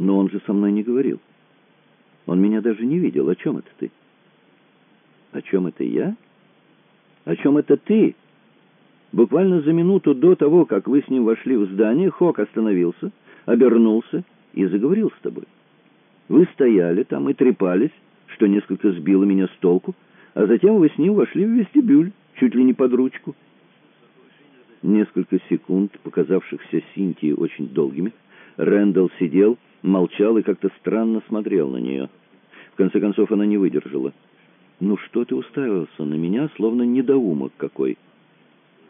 Но он же со мной не говорил. Он меня даже не видел. О чем это ты? О чем это я? О чем это ты? Буквально за минуту до того, как вы с ним вошли в здание, Хок остановился, обернулся и заговорил с тобой. Вы стояли там и трепались, что несколько сбило меня с толку, а затем вы с ним вошли в вестибюль, чуть ли не под ручку. Несколько секунд, показавшихся Синтии очень долгими, Рэндалл сидел, молчал и как-то странно смотрел на нее. В конце концов она не выдержала. «Ну что ты уставился на меня, словно недоумок какой?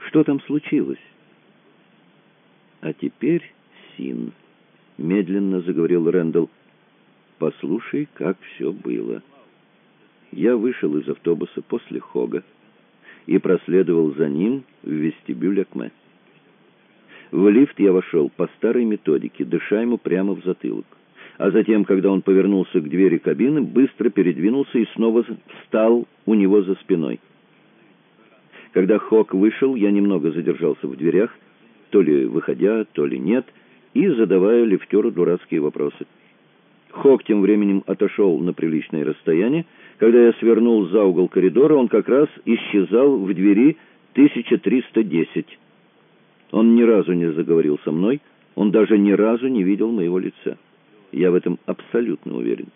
Что там случилось?» «А теперь, Син», — медленно заговорил Рэндалл, — «послушай, как все было». Я вышел из автобуса после Хога и проследовал за ним в вестибюль Акме. В лифт я вошел по старой методике, дыша ему прямо в затылок. А затем, когда он повернулся к двери кабины, быстро передвинулся и снова встал у него за спиной. Когда Хок вышел, я немного задержался в дверях, то ли выходя, то ли нет, и задавая лифтеру дурацкие вопросы. Хок тем временем отошел на приличное расстояние. Когда я свернул за угол коридора, он как раз исчезал в двери 1310. Он ни разу не заговорил со мной, он даже ни разу не видел моего лица. Я в этом абсолютно уверен.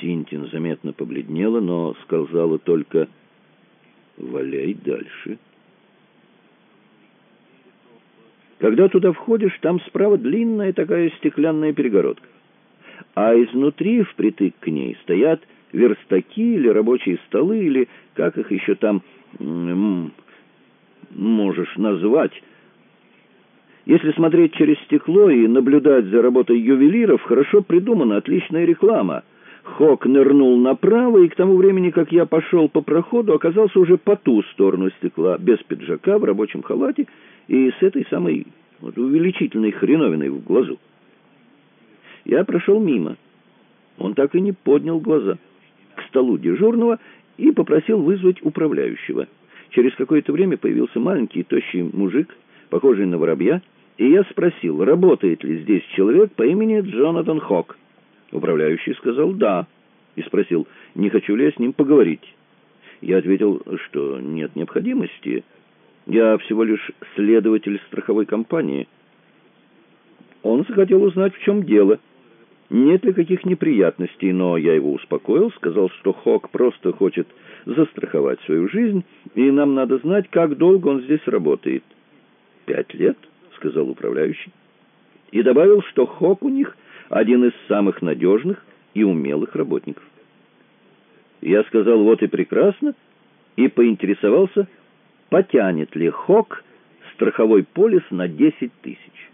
Синтин заметно побледнела, но сказала только «Валяй дальше». Когда туда входишь, там справа длинная такая стеклянная перегородка. А изнутри, впритык к ней, стоят верстаки или рабочие столы, или как их еще там можешь назвать. Если смотреть через стекло и наблюдать за работой ювелиров, хорошо придумана, отличная реклама. Хок нырнул направо, и к тому времени, как я пошел по проходу, оказался уже по ту сторону стекла, без пиджака, в рабочем халате и с этой самой вот, увеличительной хреновиной в глазу. Я прошел мимо. Он так и не поднял глаза к столу дежурного и попросил вызвать управляющего. Через какое-то время появился маленький тощий мужик, похожий на воробья, и я спросил, работает ли здесь человек по имени Джонатан Хок. Управляющий сказал «да» и спросил, не хочу ли я с ним поговорить. Я ответил, что нет необходимости. Я всего лишь следователь страховой компании. Он захотел узнать, в чем дело. Нет ли каких неприятностей, но я его успокоил, сказал, что Хок просто хочет застраховать свою жизнь, и нам надо знать, как долго он здесь работает. «Пять лет», — сказал управляющий, и добавил, что Хок у них один из самых надежных и умелых работников. Я сказал, вот и прекрасно, и поинтересовался, потянет ли Хок страховой полис на 10 тысяч.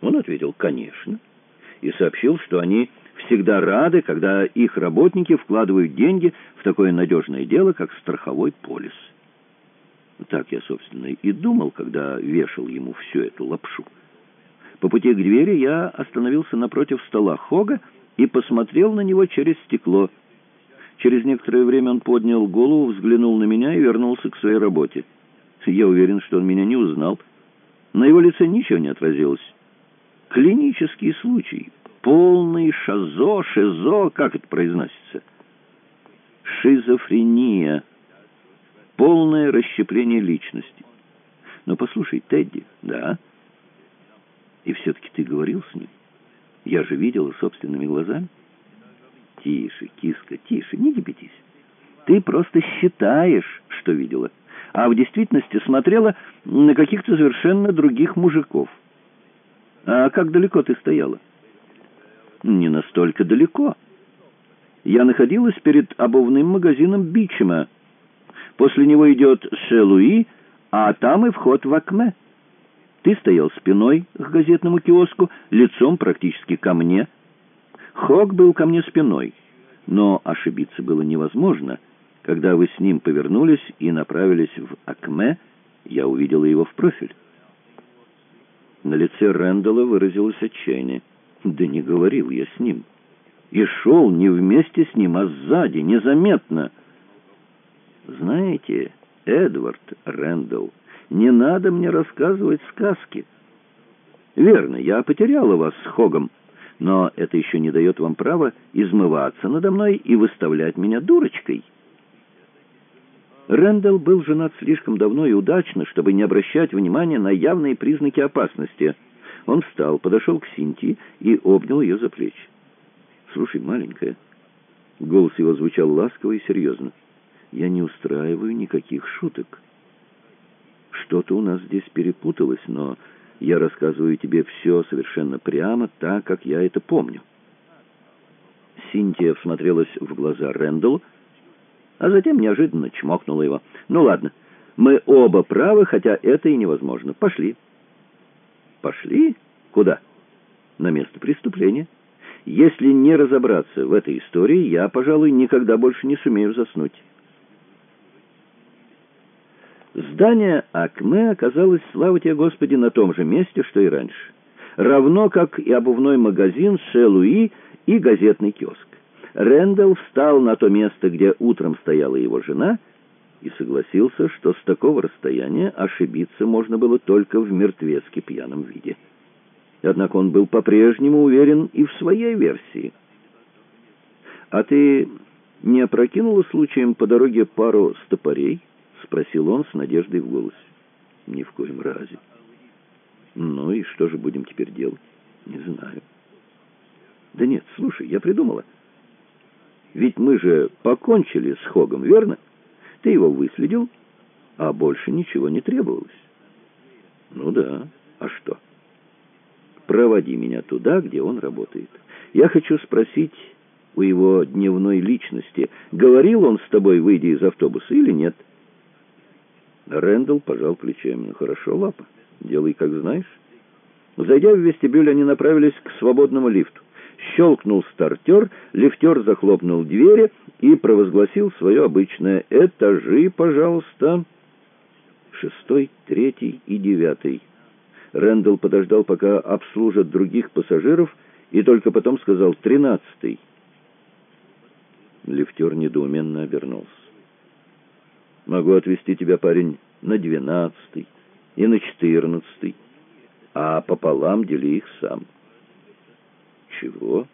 Он ответил, конечно, и сообщил, что они всегда рады, когда их работники вкладывают деньги в такое надежное дело, как страховой полис. Так я, собственно, и думал, когда вешал ему всю эту лапшу. По пути к двери я остановился напротив стола Хога и посмотрел на него через стекло. Через некоторое время он поднял голову, взглянул на меня и вернулся к своей работе. Я уверен, что он меня не узнал. На его лице ничего не отразилось. Клинический случай. Полный шазо, шизо, как это произносится? Шизофрения. Полное расщепление личности. Но послушай, Тедди, да? И все-таки ты говорил с ним? Я же видела собственными глазами. Тише, киска, тише, не кипятись. Ты просто считаешь, что видела, а в действительности смотрела на каких-то совершенно других мужиков. А как далеко ты стояла? Не настолько далеко. Я находилась перед обувным магазином Бичема. После него идет Шелуи, а там и вход в Акме. Ты стоял спиной к газетному киоску, лицом практически ко мне. Хок был ко мне спиной, но ошибиться было невозможно. Когда вы с ним повернулись и направились в Акме, я увидела его в профиль. На лице Рэндалла выразилось отчаяние. Да не говорил я с ним. И шел не вместе с ним, а сзади, незаметно. Знаете, Эдвард Рэндалл, не надо мне рассказывать сказки. Верно, я потеряла вас с Хогом, но это еще не дает вам права измываться надо мной и выставлять меня дурочкой». Рэндалл был женат слишком давно и удачно, чтобы не обращать внимания на явные признаки опасности. Он встал, подошел к Синтии и обнял ее за плечи. «Слушай, маленькая...» Голос его звучал ласково и серьезно. «Я не устраиваю никаких шуток. Что-то у нас здесь перепуталось, но я рассказываю тебе все совершенно прямо, так, как я это помню». Синтия всмотрелась в глаза Рэндаллу, а затем неожиданно чмокнула его. «Ну ладно, мы оба правы, хотя это и невозможно. Пошли». «Пошли? Куда?» «На место преступления. Если не разобраться в этой истории, я, пожалуй, никогда больше не сумею заснуть». Здание Акме оказалось, слава тебе, Господи, на том же месте, что и раньше. Равно как и обувной магазин Шелуи и газетный киоск. Рэндалл встал на то место, где утром стояла его жена, и согласился, что с такого расстояния ошибиться можно было только в мертвецки пьяном виде. Однако он был по-прежнему уверен и в своей версии. «А ты не опрокинула случаем по дороге пару стопорей?» — спросил он с надеждой в голосе. «Ни в коем разе». «Ну и что же будем теперь делать?» «Не знаю». «Да нет, слушай, я придумала». Ведь мы же покончили с Хогом, верно? Ты его выследил, а больше ничего не требовалось. Ну да, а что? Проводи меня туда, где он работает. Я хочу спросить у его дневной личности, говорил он с тобой, выйдя из автобуса, или нет? Рэндалл пожал плечами. Ну хорошо, Лапа, делай как знаешь. Зайдя в вестибюль, они направились к свободному лифту. Щелкнул стартер, лифтер захлопнул двери и провозгласил свое обычное «Этажи, пожалуйста». Шестой, третий и девятый. Рэндалл подождал, пока обслужат других пассажиров, и только потом сказал «тринадцатый». Лифтер недоуменно обернулся. «Могу отвезти тебя, парень, на двенадцатый и на четырнадцатый, а пополам дели их сам». Чего?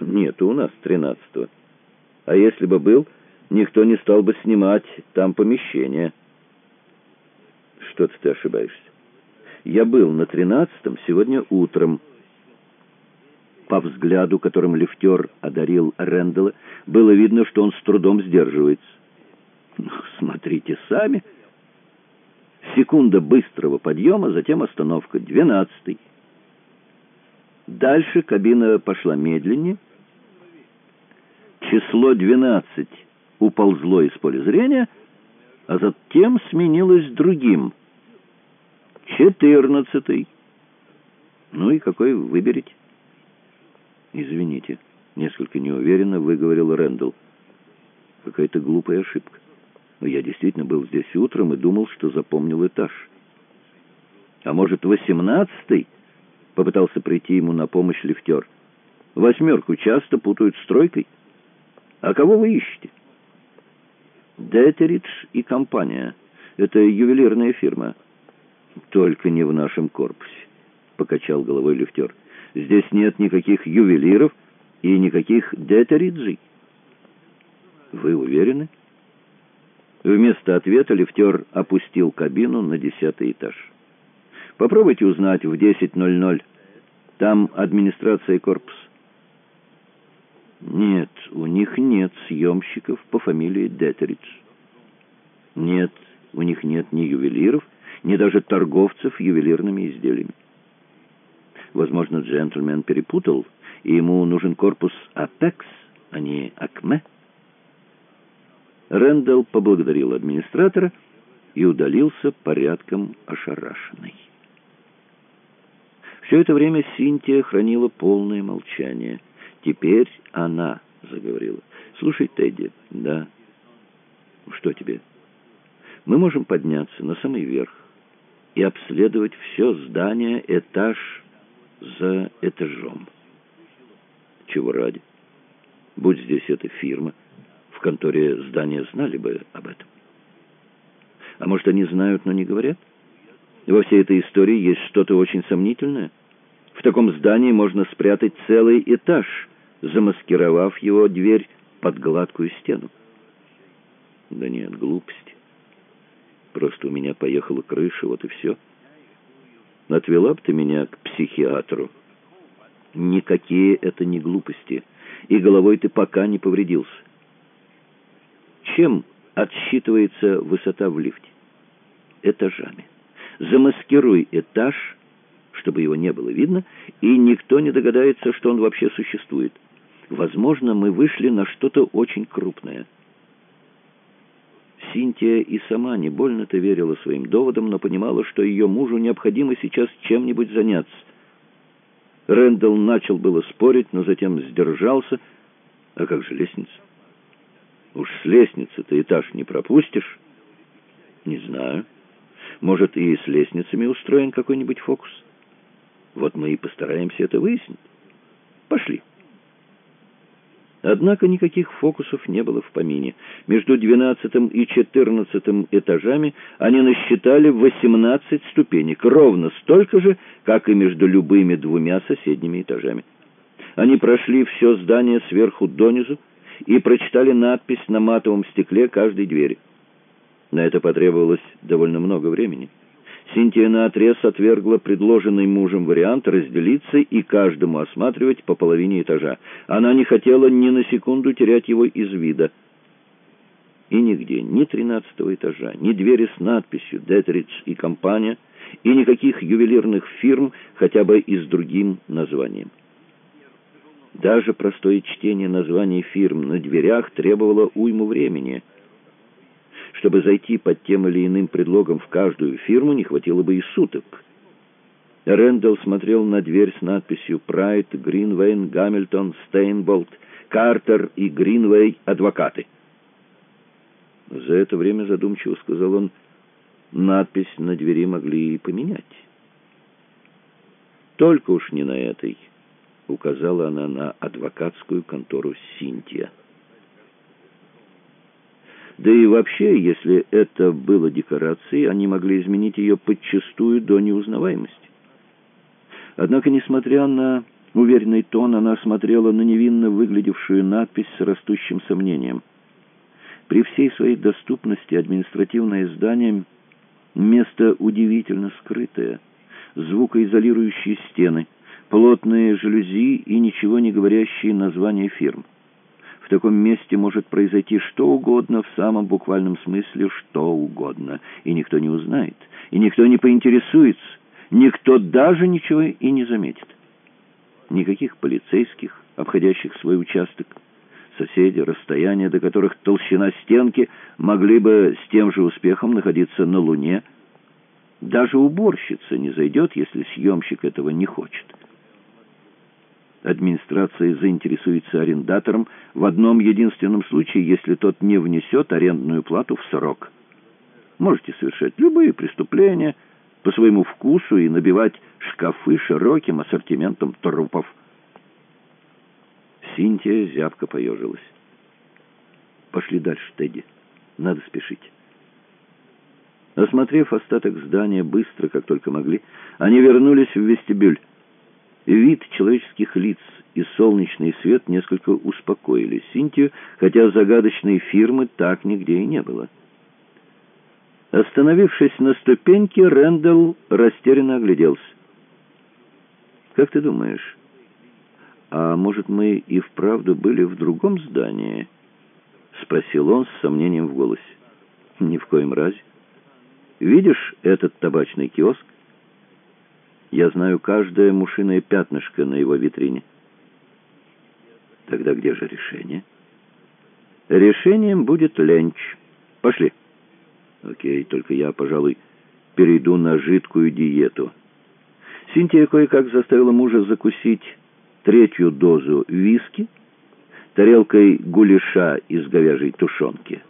Нет у нас тринадцатого. А если бы был, никто не стал бы снимать там помещение. Что-то ты ошибаешься. Я был на тринадцатом сегодня утром. По взгляду, которым лифтер одарил Рэндалла, было видно, что он с трудом сдерживается. Ну, смотрите сами. Секунда быстрого подъема, затем остановка. Двенадцатый. Дальше кабина пошла медленнее. Число 12 уползло из поля зрения, а затем сменилось другим. Четырнадцатый. Ну и какой выберете? Извините, несколько неуверенно выговорил Рэндалл. Какая-то глупая ошибка. Но я действительно был здесь утром и думал, что запомнил этаж. А может, восемнадцатый? Попытался прийти ему на помощь лифтер. Восьмерку часто путают с тройкой. А кого вы ищете? Детеридж и компания. Это ювелирная фирма. Только не в нашем корпусе, покачал головой лифтер. Здесь нет никаких ювелиров и никаких Детериджей. Вы уверены? Вместо ответа лифтер опустил кабину на десятый этаж. Попробуйте узнать в 10.00. Там администрация корпуса. Нет, у них нет съемщиков по фамилии Детеридж. Нет, у них нет ни ювелиров, ни даже торговцев ювелирными изделиями. Возможно, джентльмен перепутал, и ему нужен корпус Апекс, а не Акме. Рэндалл поблагодарил администратора и удалился порядком ошарашенный. Все это время Синтия хранила полное молчание. Теперь она заговорила. «Слушай, Тедди, да? Что тебе? Мы можем подняться на самый верх и обследовать все здание этаж за этажом. Чего ради? Будь здесь эта фирма, в конторе здания знали бы об этом. А может, они знают, но не говорят?» Во всей этой истории есть что-то очень сомнительное. В таком здании можно спрятать целый этаж, замаскировав его дверь под гладкую стену. Да нет, глупости. Просто у меня поехала крыша, вот и все. Отвела бы ты меня к психиатру. Никакие это не глупости, и головой ты пока не повредился. Чем отсчитывается высота в лифте? Этажами. Замаскируй этаж, чтобы его не было видно, и никто не догадается, что он вообще существует. Возможно, мы вышли на что-то очень крупное. Синтия и сама не больно-то верила своим доводам, но понимала, что ее мужу необходимо сейчас чем-нибудь заняться. Рэндалл начал было спорить, но затем сдержался. А как же лестница? Уж с лестницы ты этаж не пропустишь? Не знаю. Может, и с лестницами устроен какой-нибудь фокус? Вот мы и постараемся это выяснить. Пошли. Однако никаких фокусов не было в помине. Между двенадцатым и четырнадцатым этажами они насчитали восемнадцать ступенек, ровно столько же, как и между любыми двумя соседними этажами. Они прошли все здание сверху донизу и прочитали надпись на матовом стекле каждой двери. На это потребовалось довольно много времени. Синтия наотрез отвергла предложенный мужем вариант разделиться и каждому осматривать по половине этажа. Она не хотела ни на секунду терять его из вида. И нигде, ни тринадцатого этажа, ни двери с надписью «Детридж и компания», и никаких ювелирных фирм, хотя бы и с другим названием. Даже простое чтение названий фирм на дверях требовало уйму времени – чтобы зайти под тем или иным предлогом в каждую фирму, не хватило бы и суток. Рэндалл смотрел на дверь с надписью «Прайд, Гринвейн, Гамильтон, Стейнболт, Картер и Гринвей – адвокаты». За это время, задумчиво сказал он, надпись на двери могли и поменять. «Только уж не на этой», — указала она на адвокатскую контору Синтия. Да и вообще, если это было декорацией, они могли изменить ее подчастую до неузнаваемости. Однако, несмотря на уверенный тон, она смотрела на невинно выглядевшую надпись с растущим сомнением. При всей своей доступности административное здание — место удивительно скрытое. Звукоизолирующие стены, плотные жалюзи и ничего не говорящие названия фирм. Таком месте может произойти что угодно, в самом буквальном смысле что угодно, и никто не узнает, и никто не поинтересуется, никто даже ничего и не заметит. Никаких полицейских, обходящих свой участок, соседи, расстояния, до которых толщина стенки могли бы с тем же успехом находиться на Луне. Даже уборщица не зайдет, если съемщик этого не хочет. Администрация заинтересуется арендатором в одном единственном случае, если тот не внесет арендную плату в срок. Можете совершать любые преступления по своему вкусу и набивать шкафы широким ассортиментом трупов. Синтия зябко поежилась. «Пошли дальше, Тедди. Надо спешить». Осмотрев остаток здания быстро, как только могли, они вернулись в вестибюль. Вид человеческих лиц и солнечный свет несколько успокоили Синтию, хотя загадочной фирмы так нигде и не было. Остановившись на ступеньке, Рэндалл растерянно огляделся. «Как ты думаешь, а может, мы и вправду были в другом здании?» — спросил он с сомнением в голосе. «Ни в коем разе. Видишь этот табачный киоск? Я знаю каждое мушиное пятнышко на его витрине. Тогда где же решение? Решением будет ленч. Пошли. Окей, только я, пожалуй, перейду на жидкую диету. Синтия кое-как заставила мужа закусить третью дозу виски тарелкой гуляша из говяжьей тушенки.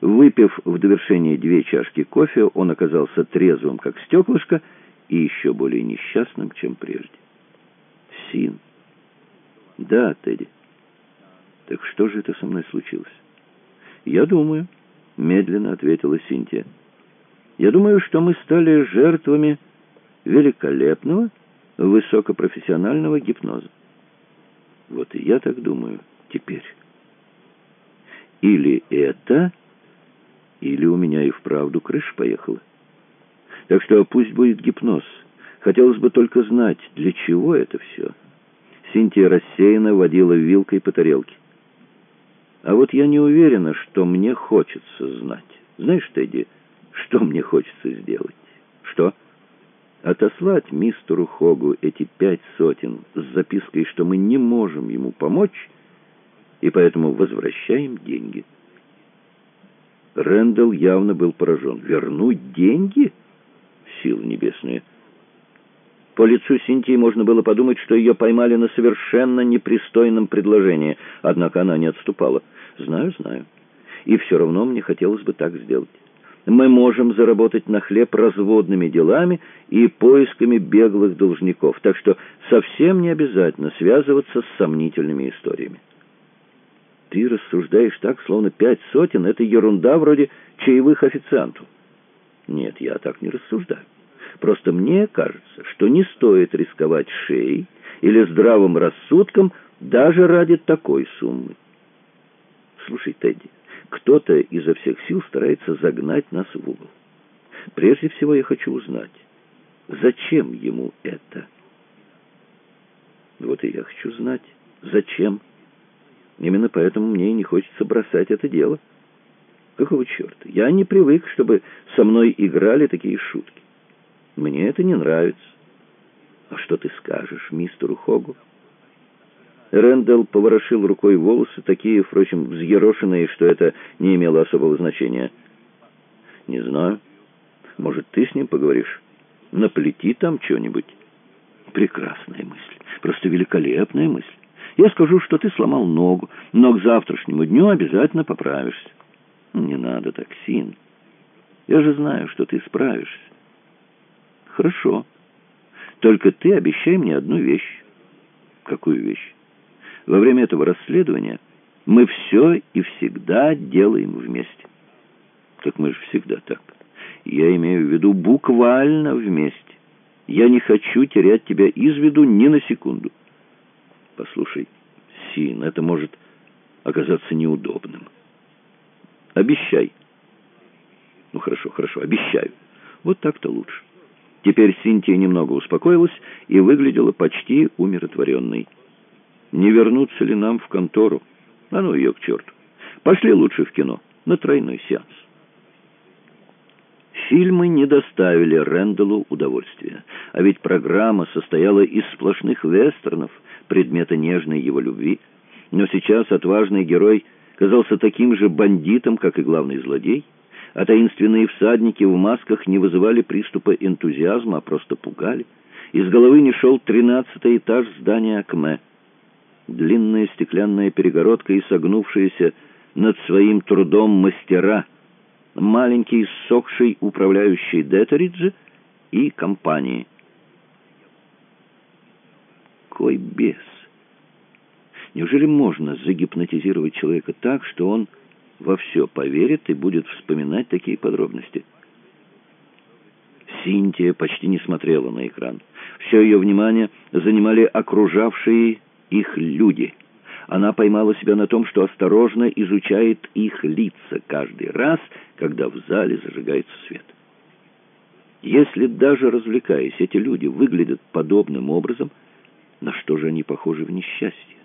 Выпив в довершение две чашки кофе, он оказался трезвым, как стеклышко, и еще более несчастным, чем прежде. Син. Да, Тедди. Так что же это со мной случилось? Я думаю, медленно ответила Синтия. Я думаю, что мы стали жертвами великолепного, высокопрофессионального гипноза. Вот и я так думаю теперь. Или это, или у меня и вправду крыша поехала. Так что пусть будет гипноз. Хотелось бы только знать, для чего это все. Синтия рассеянно водила вилкой по тарелке. А вот я не уверена, что мне хочется знать. Знаешь, Тедди, что мне хочется сделать? Что? Отослать мистеру Хогу эти пять сотен с запиской, что мы не можем ему помочь, и поэтому возвращаем деньги. Рэндалл явно был поражен. «Вернуть деньги?» Силы небесные. По лицу Синтии можно было подумать, что ее поймали на совершенно непристойном предложении, однако она не отступала. «Знаю, знаю. И все равно мне хотелось бы так сделать. Мы можем заработать на хлеб разводными делами и поисками беглых должников, так что совсем не обязательно связываться с сомнительными историями». Ты рассуждаешь так, словно пять сотен — это ерунда вроде чаевых официанту. Нет, я так не рассуждаю. Просто мне кажется, что не стоит рисковать шеей или здравым рассудком даже ради такой суммы. Слушай, Тедди, кто-то изо всех сил старается загнать нас в угол. Прежде всего я хочу узнать, зачем ему это? Вот и я хочу знать, зачем Именно поэтому мне и не хочется бросать это дело. Какого черта? Я не привык, чтобы со мной играли такие шутки. Мне это не нравится. А что ты скажешь мистеру Хогу? Рэндалл поворошил рукой волосы, такие, впрочем, взъерошенные, что это не имело особого значения. «Не знаю. Может, ты с ним поговоришь? Наплети там что-нибудь». «Прекрасная мысль. Просто великолепная мысль. Я скажу, что ты сломал ногу, но к завтрашнему дню обязательно поправишься. Не надо так, Син. Я же знаю, что ты справишься. Хорошо. Только ты обещай мне одну вещь. Какую вещь? Во время этого расследования мы все и всегда делаем вместе. Так мы же всегда так. Я имею в виду буквально вместе. Я не хочу терять тебя из виду ни на секунду. Послушай, Син, это может оказаться неудобным. Обещай. Ну, хорошо, хорошо, обещаю. Вот так-то лучше. Теперь Синтия немного успокоилась и выглядела почти умиротворенной. Не вернуться ли нам в контору? А ну ее к черту. Пошли лучше в кино, на тройной сеанс. Фильмы не доставили Рэндаллу удовольствия, а ведь программа состояла из сплошных вестернов, предмета нежной его любви. Но сейчас отважный герой казался таким же бандитом, как и главный злодей, а таинственные всадники в масках не вызывали приступа энтузиазма, а просто пугали. Из головы не шел тринадцатый этаж здания Акме. Длинная стеклянная перегородка и согнувшаяся над своим трудом мастера — маленький сохший управляющий Детериджи и компании. Кой бес! Неужели можно загипнотизировать человека так, что он во все поверит и будет вспоминать такие подробности? Синтия почти не смотрела на экран. Все ее внимание занимали окружавшие их люди — она поймала себя на том, что осторожно изучает их лица каждый раз, когда в зале зажигается свет. Если даже развлекаясь, эти люди выглядят подобным образом, на что же они похожи в несчастье?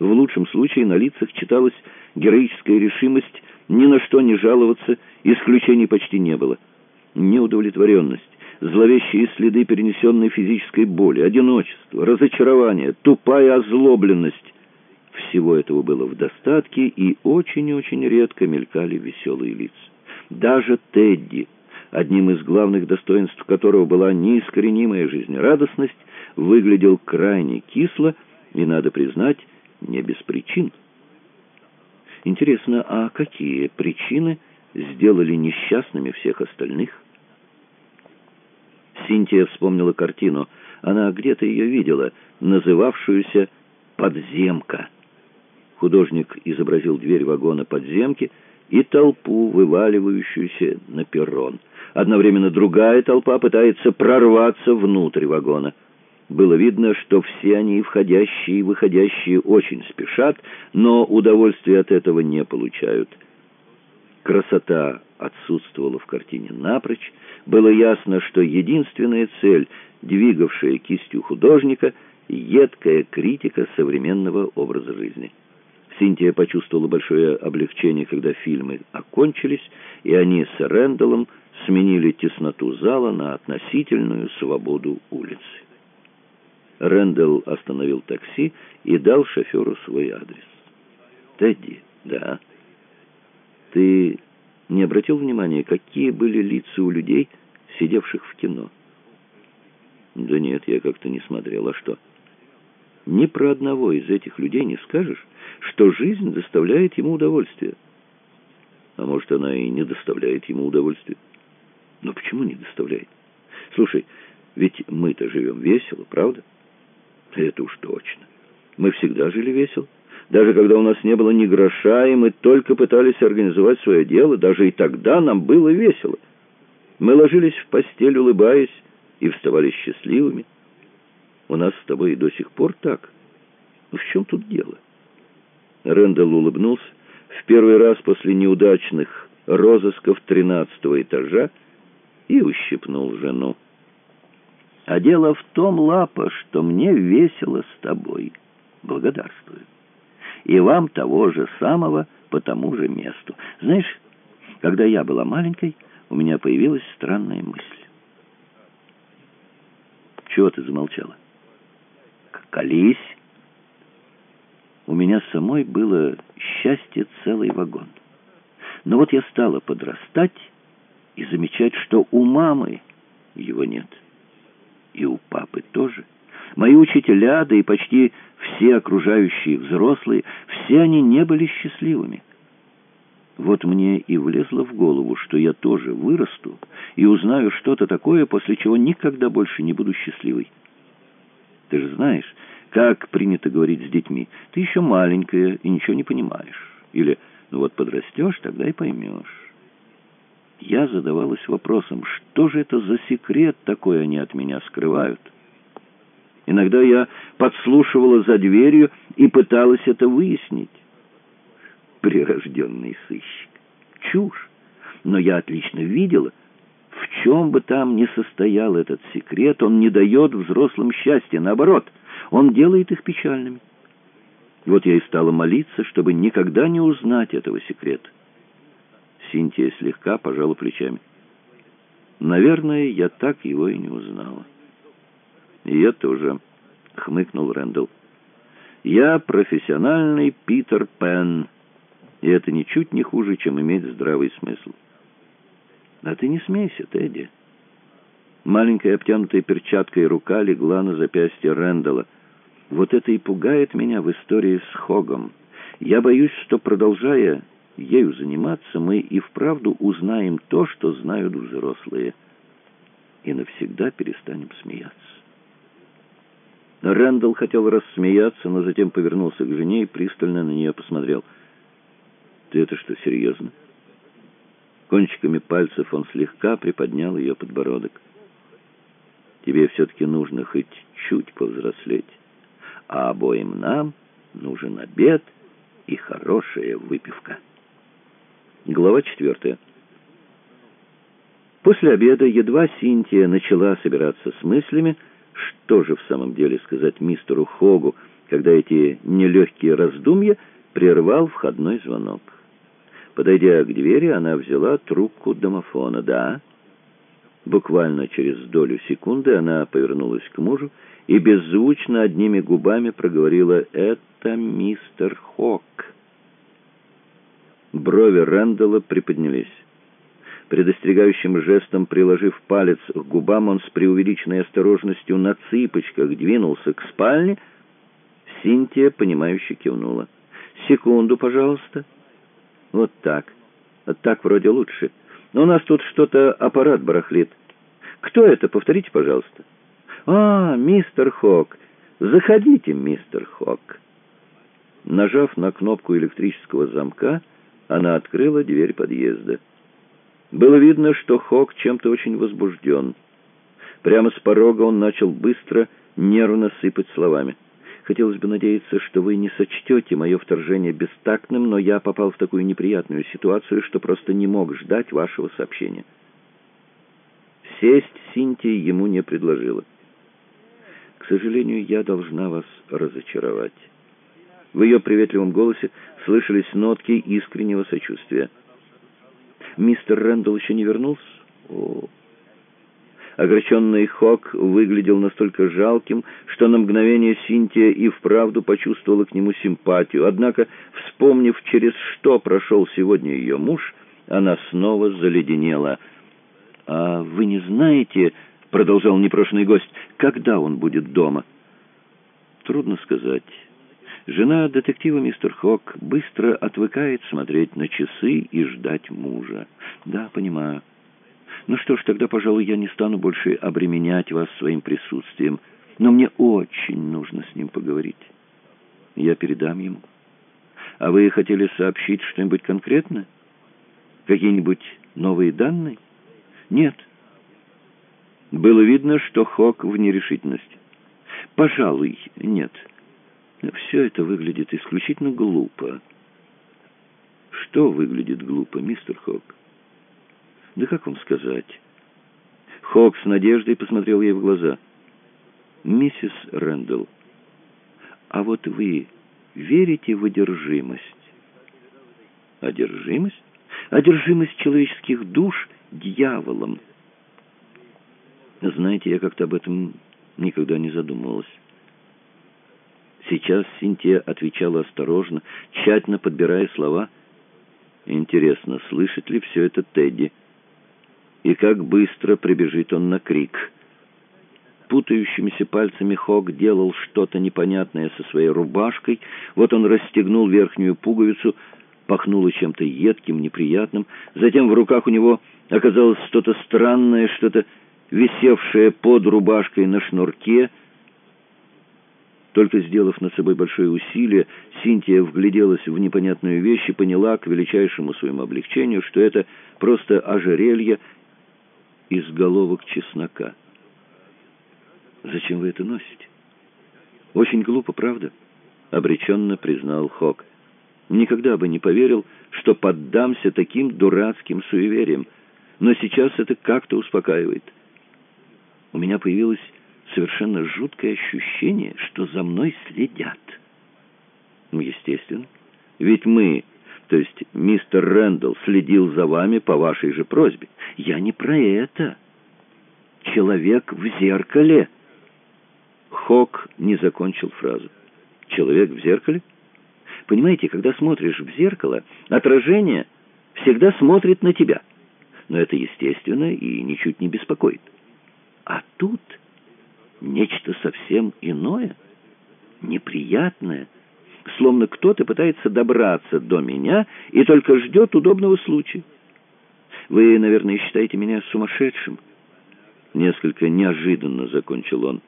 В лучшем случае на лицах читалась героическая решимость ни на что не жаловаться, исключений почти не было. Неудовлетворенность, зловещие следы перенесенной физической боли, одиночество, разочарование, тупая озлобленность. Всего этого было в достатке, и очень-очень редко мелькали веселые лица. Даже Тедди, одним из главных достоинств которого была неискоренимая жизнерадостность, выглядел крайне кисло и, надо признать, не без причин. Интересно, а какие причины сделали несчастными всех остальных? Синтия вспомнила картину. Она где-то ее видела, называвшуюся «Подземка». Художник изобразил дверь вагона подземки и толпу, вываливающуюся на перрон. Одновременно другая толпа пытается прорваться внутрь вагона. Было видно, что все они, входящие и выходящие, очень спешат, но удовольствия от этого не получают. Красота отсутствовала в картине напрочь. Было ясно, что единственная цель, двигавшая кистью художника, едкая критика современного образа жизни. Синтия почувствовала большое облегчение, когда фильмы окончились, и они с Рэндаллом сменили тесноту зала на относительную свободу улицы. Рэндалл остановил такси и дал шоферу свой адрес. «Тедди, да. Ты не обратил внимания, какие были лица у людей, сидевших в кино?» «Да нет, я как-то не смотрел. А что?» «Ни про одного из этих людей не скажешь, что жизнь доставляет ему удовольствие». «А может, она и не доставляет ему удовольствия?» «Но почему не доставляет? Слушай, ведь мы-то живем весело, правда?» Это уж точно. Мы всегда жили весело. Даже когда у нас не было ни гроша, и мы только пытались организовать свое дело, даже и тогда нам было весело. Мы ложились в постель, улыбаясь, и вставали счастливыми. У нас с тобой и до сих пор так. Ну, в чем тут дело? Рэндалл улыбнулся. В первый раз после неудачных розысков тринадцатого этажа и ущипнул жену. А дело в том, Лапа, что мне весело с тобой. Благодарствую. И вам того же самого по тому же месту. Знаешь, когда я была маленькой, у меня появилась странная мысль. Чего ты замолчала? Колись. У меня самой было счастье целый вагон. Но вот я стала подрастать и замечать, что у мамы его нет и у папы тоже. Мои учителя, да и почти все окружающие взрослые, все они не были счастливыми. Вот мне и влезло в голову, что я тоже вырасту и узнаю что-то такое, после чего никогда больше не буду счастливой. Ты же знаешь, как принято говорить с детьми, ты еще маленькая и ничего не понимаешь. Или, ну вот подрастешь, тогда и поймешь. Я задавалась вопросом, что же это за секрет такой они от меня скрывают? Иногда я подслушивала за дверью и пыталась это выяснить. Прирожденный сыщик. Чушь. Но я отлично видела, в чем бы там ни состоял этот секрет, он не дает взрослым счастья, наоборот, он делает их печальными. Вот я и стала молиться, чтобы никогда не узнать этого секрета. Синтия слегка пожала плечами. «Наверное, я так его и не узнала». «И я тоже», — хмыкнул Рэндалл. «Я профессиональный Питер Пен, и это ничуть не хуже, чем иметь здравый смысл». «А ты не смейся, Тедди». Маленькая обтянутая перчаткой рука легла на запястье Рэндалла. «Вот это и пугает меня в истории с Хогом. Я боюсь, что, продолжая ею заниматься, мы и вправду узнаем то, что знают взрослые, и навсегда перестанем смеяться. Рэндалл хотел рассмеяться, но затем повернулся к жене и пристально на нее посмотрел. «Ты это что, серьезно?» Кончиками пальцев он слегка приподнял ее подбородок. «Тебе все-таки нужно хоть чуть повзрослеть, а обоим нам нужен обед и хорошая выпивка». Глава четвертая. После обеда едва Синтия начала собираться с мыслями, что же в самом деле сказать мистеру Хогу, когда эти нелегкие раздумья прервал входной звонок. Подойдя к двери, она взяла трубку домофона. «Да». Буквально через долю секунды она повернулась к мужу и беззвучно одними губами проговорила «Это мистер Хог». Брови Рэндалла приподнялись. Предостерегающим жестом, приложив палец к губам, он с преувеличенной осторожностью на цыпочках двинулся к спальне. Синтия, понимающе кивнула. «Секунду, пожалуйста». «Вот так. Так вроде лучше. Но у нас тут что-то аппарат барахлит. Кто это? Повторите, пожалуйста». «А, мистер Хок. Заходите, мистер Хок». Нажав на кнопку электрического замка, она открыла дверь подъезда. Было видно, что Хок чем-то очень возбужден. Прямо с порога он начал быстро, нервно сыпать словами. Хотелось бы надеяться, что вы не сочтете мое вторжение бестактным, но я попал в такую неприятную ситуацию, что просто не мог ждать вашего сообщения. Сесть Синтия ему не предложила. К сожалению, я должна вас разочаровать. В ее приветливом голосе слышались нотки искреннего сочувствия. «Мистер Рэндалл еще не вернулся?» О. Огорченный Хок выглядел настолько жалким, что на мгновение Синтия и вправду почувствовала к нему симпатию. Однако, вспомнив, через что прошел сегодня ее муж, она снова заледенела. «А вы не знаете...» — продолжал непрошенный гость, — «когда он будет дома?» «Трудно сказать». Жена детектива мистер Хок быстро отвыкает смотреть на часы и ждать мужа. Да, понимаю. Ну что ж, тогда, пожалуй, я не стану больше обременять вас своим присутствием. Но мне очень нужно с ним поговорить. Я передам ему. А вы хотели сообщить что-нибудь конкретное? Какие-нибудь новые данные? Нет. Было видно, что Хок в нерешительности. Пожалуй, нет. Все это выглядит исключительно глупо. Что выглядит глупо, мистер Хок? Да как вам сказать? Хок с надеждой посмотрел ей в глаза. Миссис Рэндалл, а вот вы верите в одержимость? Одержимость? Одержимость человеческих душ дьяволом. Знаете, я как-то об этом никогда не задумывалась. Сейчас Синтия отвечала осторожно, тщательно подбирая слова. Интересно, слышит ли все это Тедди? И как быстро прибежит он на крик. Путающимися пальцами Хок делал что-то непонятное со своей рубашкой. Вот он расстегнул верхнюю пуговицу, пахнуло чем-то едким, неприятным. Затем в руках у него оказалось что-то странное, что-то висевшее под рубашкой на шнурке — только сделав над собой большое усилие, Синтия вгляделась в непонятную вещь и поняла к величайшему своему облегчению, что это просто ожерелье из головок чеснока. «Зачем вы это носите?» «Очень глупо, правда?» — обреченно признал Хок. «Никогда бы не поверил, что поддамся таким дурацким суевериям, но сейчас это как-то успокаивает. У меня появилась совершенно жуткое ощущение, что за мной следят. Ну, естественно. Ведь мы, то есть мистер Рэндалл, следил за вами по вашей же просьбе. Я не про это. Человек в зеркале. Хок не закончил фразу. Человек в зеркале? Понимаете, когда смотришь в зеркало, отражение всегда смотрит на тебя. Но это естественно и ничуть не беспокоит. А тут нечто совсем иное, неприятное, словно кто-то пытается добраться до меня и только ждет удобного случая. Вы, наверное, считаете меня сумасшедшим. Несколько неожиданно закончил он.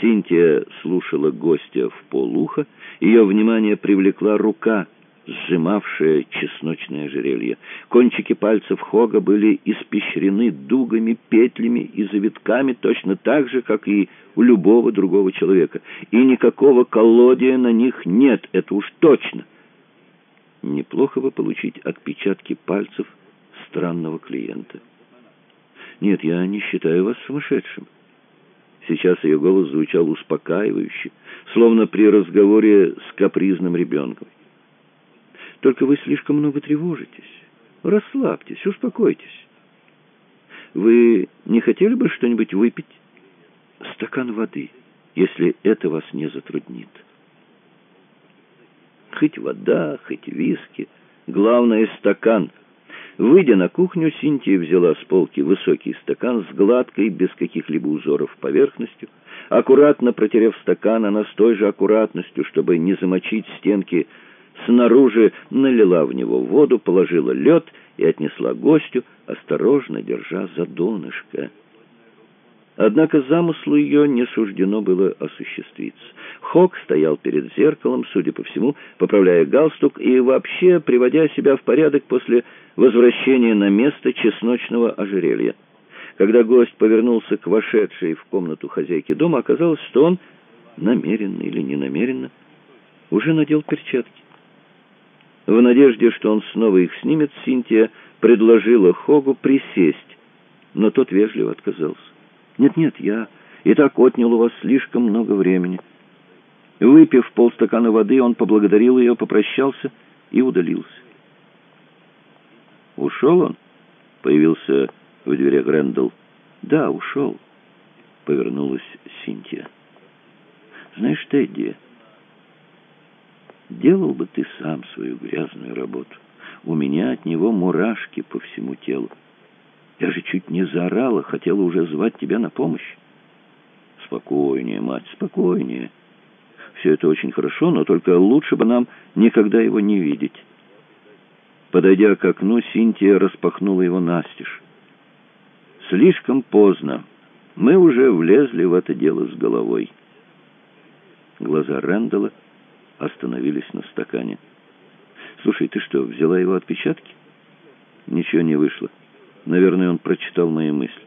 Синтия слушала гостя в полуха, ее внимание привлекла рука — сжимавшее чесночное ожерелье. Кончики пальцев Хога были испещрены дугами, петлями и завитками точно так же, как и у любого другого человека. И никакого колодия на них нет, это уж точно. Неплохо бы получить отпечатки пальцев странного клиента. Нет, я не считаю вас сумасшедшим. Сейчас ее голос звучал успокаивающе, словно при разговоре с капризным ребенком. Только вы слишком много тревожитесь. Расслабьтесь, успокойтесь. Вы не хотели бы что-нибудь выпить? Стакан воды, если это вас не затруднит. Хоть вода, хоть виски. Главное — стакан. Выйдя на кухню, Синтия взяла с полки высокий стакан с гладкой, без каких-либо узоров поверхностью. Аккуратно протерев стакан, она с той же аккуратностью, чтобы не замочить стенки снаружи налила в него воду, положила лед и отнесла гостю, осторожно держа за донышко. Однако замыслу ее не суждено было осуществиться. Хок стоял перед зеркалом, судя по всему, поправляя галстук и вообще приводя себя в порядок после возвращения на место чесночного ожерелья. Когда гость повернулся к вошедшей в комнату хозяйки дома, оказалось, что он, намеренно или ненамеренно, уже надел перчатки. В надежде, что он снова их снимет, Синтия предложила Хогу присесть, но тот вежливо отказался. «Нет-нет, я и так отнял у вас слишком много времени». Выпив полстакана воды, он поблагодарил ее, попрощался и удалился. «Ушел он?» — появился в дверях Рэндалл. «Да, ушел», — повернулась Синтия. «Знаешь, Тедди, делал бы ты сам свою грязную работу. У меня от него мурашки по всему телу. Я же чуть не заорала, хотела уже звать тебя на помощь. Спокойнее, мать, спокойнее. Все это очень хорошо, но только лучше бы нам никогда его не видеть. Подойдя к окну, Синтия распахнула его настежь. Слишком поздно. Мы уже влезли в это дело с головой. Глаза Рэндала остановились на стакане. «Слушай, ты что, взяла его отпечатки?» «Ничего не вышло». Наверное, он прочитал мои мысли.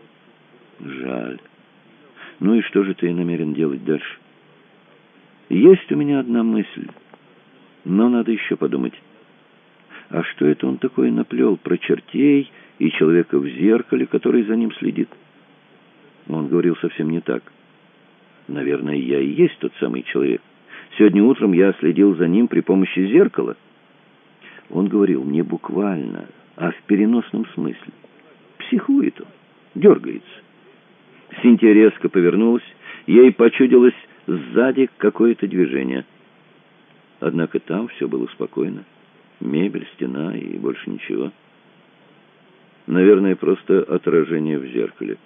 Жаль. Ну и что же ты намерен делать дальше? Есть у меня одна мысль, но надо еще подумать. А что это он такое наплел про чертей и человека в зеркале, который за ним следит? Он говорил совсем не так. Наверное, я и есть тот самый человек. Сегодня утром я следил за ним при помощи зеркала. Он говорил не буквально, а в переносном смысле. Психует он, дергается. Синтия резко повернулась, ей почудилось сзади какое-то движение. Однако там все было спокойно. Мебель, стена и больше ничего. Наверное, просто отражение в зеркале.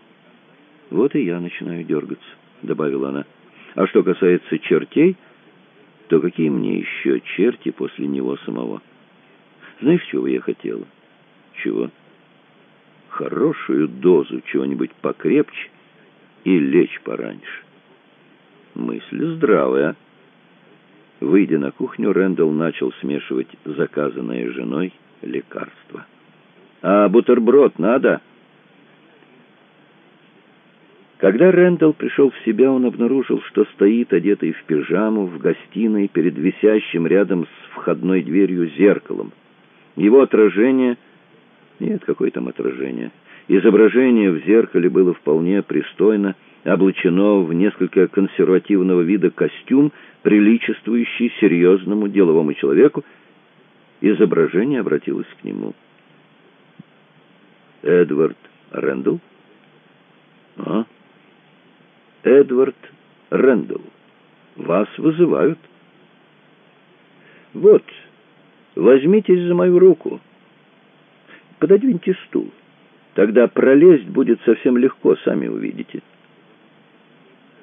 «Вот и я начинаю дергаться», — добавила она. «А что касается чертей, то какие мне еще черти после него самого? Знаешь, чего я хотела?» «Чего?» хорошую дозу чего-нибудь покрепче и лечь пораньше. Мысль здравая. Выйдя на кухню, Рэндалл начал смешивать заказанное женой лекарство. «А бутерброд надо?» Когда Рэндалл пришел в себя, он обнаружил, что стоит, одетый в пижаму, в гостиной, перед висящим рядом с входной дверью зеркалом. Его отражение — нет, какое там отражение. Изображение в зеркале было вполне пристойно, облачено в несколько консервативного вида костюм, приличествующий серьезному деловому человеку. Изображение обратилось к нему. «Эдвард Рэндалл?» «А? Эдвард Рэндалл, вас вызывают». «Вот, возьмитесь за мою руку». Пододвиньте стул. Тогда пролезть будет совсем легко, сами увидите.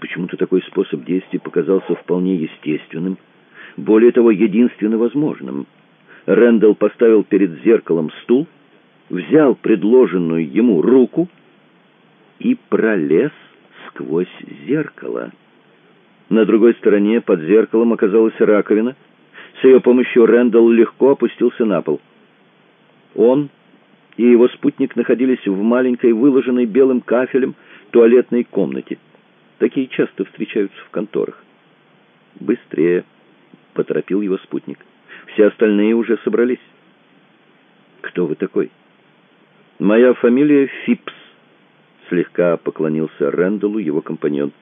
Почему-то такой способ действия показался вполне естественным, более того, единственно возможным. Рэндалл поставил перед зеркалом стул, взял предложенную ему руку и пролез сквозь зеркало. На другой стороне под зеркалом оказалась раковина. С ее помощью Рэндалл легко опустился на пол. Он и его спутник находились в маленькой, выложенной белым кафелем, туалетной комнате. Такие часто встречаются в конторах. «Быстрее!» — поторопил его спутник. «Все остальные уже собрались». «Кто вы такой?» «Моя фамилия Фипс», — слегка поклонился Рэндаллу его компаньон.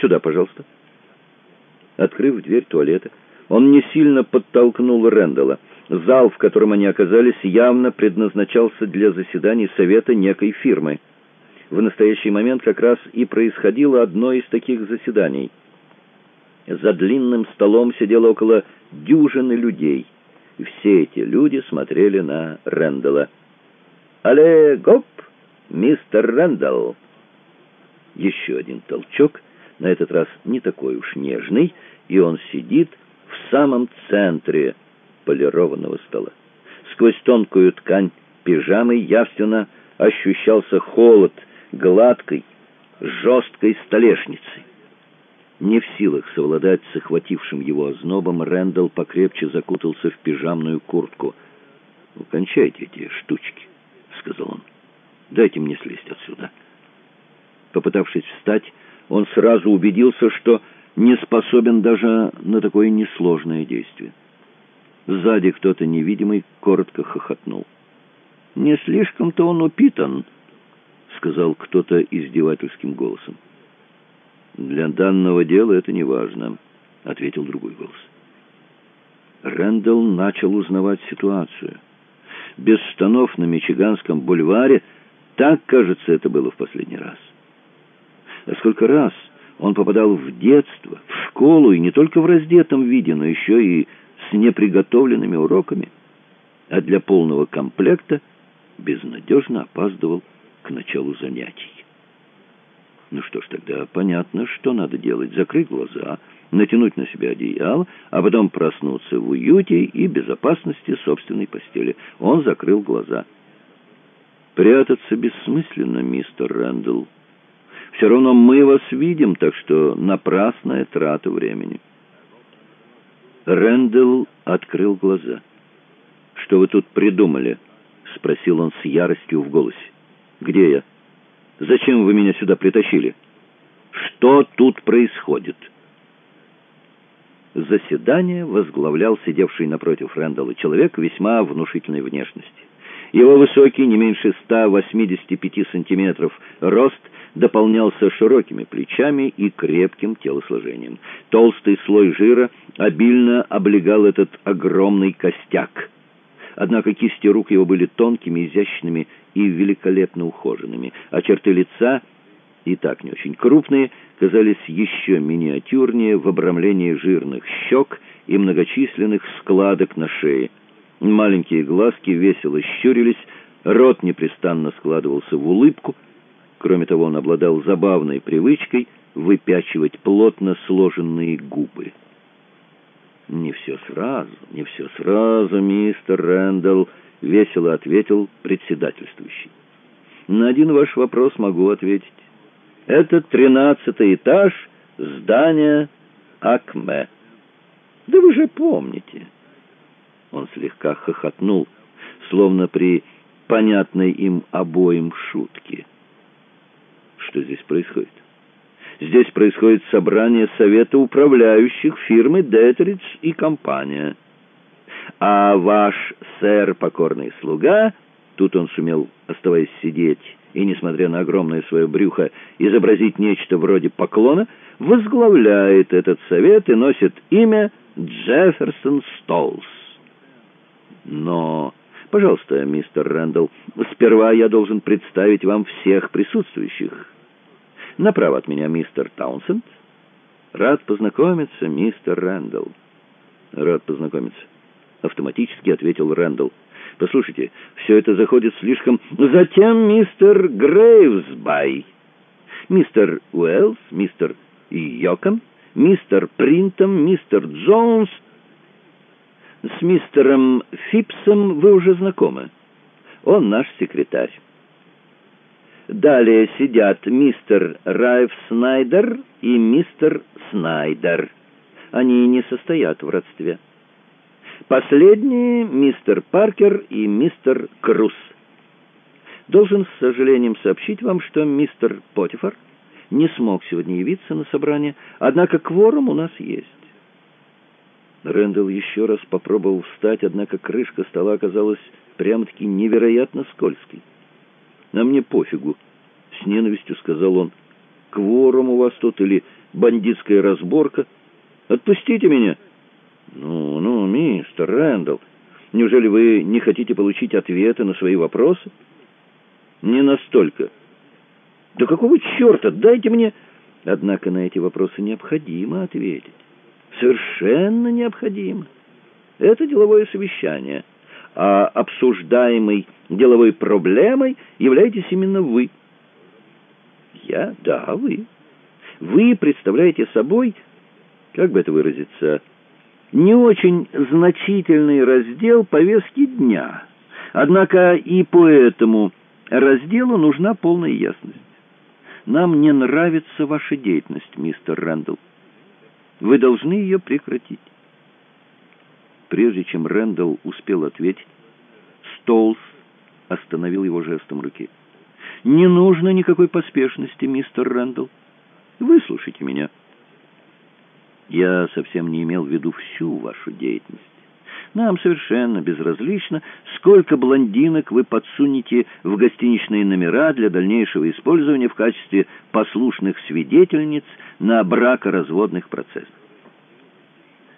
«Сюда, пожалуйста». Открыв дверь туалета, он не сильно подтолкнул Рэндалла. Зал, в котором они оказались, явно предназначался для заседаний совета некой фирмы. В настоящий момент как раз и происходило одно из таких заседаний. За длинным столом сидело около дюжины людей. Все эти люди смотрели на Рэндалла. «Але, гоп, мистер Рэндалл!» Еще один толчок, на этот раз не такой уж нежный, и он сидит в самом центре полированного стола. Сквозь тонкую ткань пижамы явственно ощущался холод гладкой, жесткой столешницей. Не в силах совладать с охватившим его ознобом, Рэндалл покрепче закутался в пижамную куртку. «Кончайте эти штучки», — сказал он. «Дайте мне слезть отсюда». Попытавшись встать, он сразу убедился, что не способен даже на такое несложное действие. Сзади кто-то невидимый коротко хохотнул. «Не слишком-то он упитан», — сказал кто-то издевательским голосом. «Для данного дела это не важно», — ответил другой голос. Рэндалл начал узнавать ситуацию. Без штанов на Мичиганском бульваре, так, кажется, это было в последний раз. А сколько раз он попадал в детство, в школу, и не только в раздетом виде, но еще и с неприготовленными уроками, а для полного комплекта безнадежно опаздывал к началу занятий. Ну что ж, тогда понятно, что надо делать. Закрыть глаза, натянуть на себя одеяло, а потом проснуться в уюте и безопасности собственной постели. Он закрыл глаза. «Прятаться бессмысленно, мистер Рэндалл. Все равно мы вас видим, так что напрасная трата времени». Рэндалл открыл глаза. «Что вы тут придумали?» — спросил он с яростью в голосе. «Где я? Зачем вы меня сюда притащили? Что тут происходит?» Заседание возглавлял сидевший напротив Рэндалла человек весьма внушительной внешности. Его высокий, не меньше 185 сантиметров, рост дополнялся широкими плечами и крепким телосложением. Толстый слой жира обильно облегал этот огромный костяк. Однако кисти рук его были тонкими, изящными и великолепно ухоженными, а черты лица, и так не очень крупные, казались еще миниатюрнее в обрамлении жирных щек и многочисленных складок на шее. Маленькие глазки весело щурились, рот непрестанно складывался в улыбку. Кроме того, он обладал забавной привычкой выпячивать плотно сложенные губы. «Не все сразу, не все сразу, мистер Рэндалл», — весело ответил председательствующий. «На один ваш вопрос могу ответить. Это тринадцатый этаж здания Акме. Да вы же помните». Он слегка хохотнул, словно при понятной им обоим шутке. «Что здесь происходит?» Здесь происходит собрание совета управляющих фирмы «Детридж и компания». А ваш сэр, покорный слуга, тут он сумел, оставаясь сидеть, и, несмотря на огромное свое брюхо, изобразить нечто вроде поклона, возглавляет этот совет и носит имя Джефферсон Столс. Но, пожалуйста, мистер Рэндалл, сперва я должен представить вам всех присутствующих. Направо от меня мистер Таунсенд. Рад познакомиться, мистер Рэндалл. Рад познакомиться. Автоматически ответил Рэндалл. Послушайте, все это заходит слишком... Затем мистер Грейвсбай. Мистер Уэллс, мистер Йокон, мистер Принтом, мистер Джонс. С мистером Фипсом вы уже знакомы. Он наш секретарь. Далее сидят мистер Райф Снайдер и мистер Снайдер. Они не состоят в родстве. Последние — мистер Паркер и мистер Круз. Должен с сожалением сообщить вам, что мистер Потифар не смог сегодня явиться на собрание, однако кворум у нас есть. Рэндалл еще раз попробовал встать, однако крышка стола оказалась прямо-таки невероятно скользкой. «А мне пофигу», — с ненавистью сказал он. «Кворум у вас тут или бандитская разборка? Отпустите меня!» «Ну, ну, мистер Рэндалл, неужели вы не хотите получить ответы на свои вопросы?» «Не настолько». «Да какого черта? Дайте мне...» Однако на эти вопросы необходимо ответить. Совершенно необходимо. Это деловое совещание а обсуждаемой деловой проблемой являетесь именно вы. Я? Да, вы. Вы представляете собой, как бы это выразиться, не очень значительный раздел повестки дня. Однако и по этому разделу нужна полная ясность. Нам не нравится ваша деятельность, мистер Рэндалл. Вы должны ее прекратить. Прежде чем Рэндалл успел ответить, Столс остановил его жестом руки. «Не нужно никакой поспешности, мистер Рэндалл. Выслушайте меня. Я совсем не имел в виду всю вашу деятельность. Нам совершенно безразлично, сколько блондинок вы подсунете в гостиничные номера для дальнейшего использования в качестве послушных свидетельниц на бракоразводных процессах.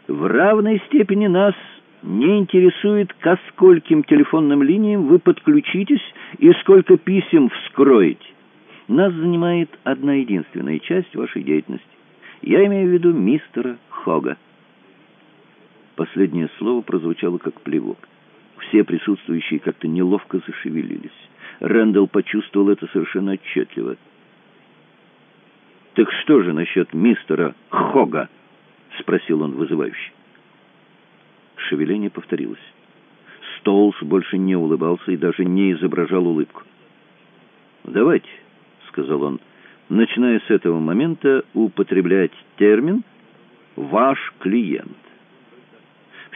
В равной степени нас не интересует, ко скольким телефонным линиям вы подключитесь и сколько писем вскроете. Нас занимает одна единственная часть вашей деятельности. Я имею в виду мистера Хога. Последнее слово прозвучало как плевок. Все присутствующие как-то неловко зашевелились. Рэндалл почувствовал это совершенно отчетливо. «Так что же насчет мистера Хога?» — спросил он вызывающе. Шевеление повторилось. Стоулс больше не улыбался и даже не изображал улыбку. «Давайте», — сказал он, — «начиная с этого момента употреблять термин «ваш клиент».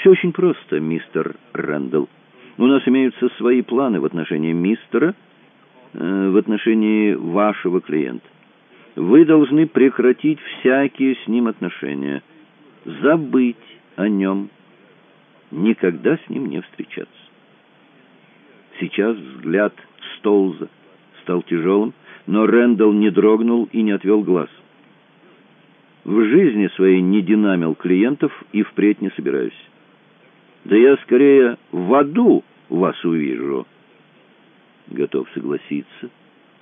Все очень просто, мистер Рэндалл. У нас имеются свои планы в отношении мистера, э, в отношении вашего клиента. Вы должны прекратить всякие с ним отношения, забыть о нем, никогда с ним не встречаться. Сейчас взгляд Столза стал тяжелым, но Рэндалл не дрогнул и не отвел глаз. В жизни своей не динамил клиентов и впредь не собираюсь. Да я скорее в аду вас увижу. Готов согласиться,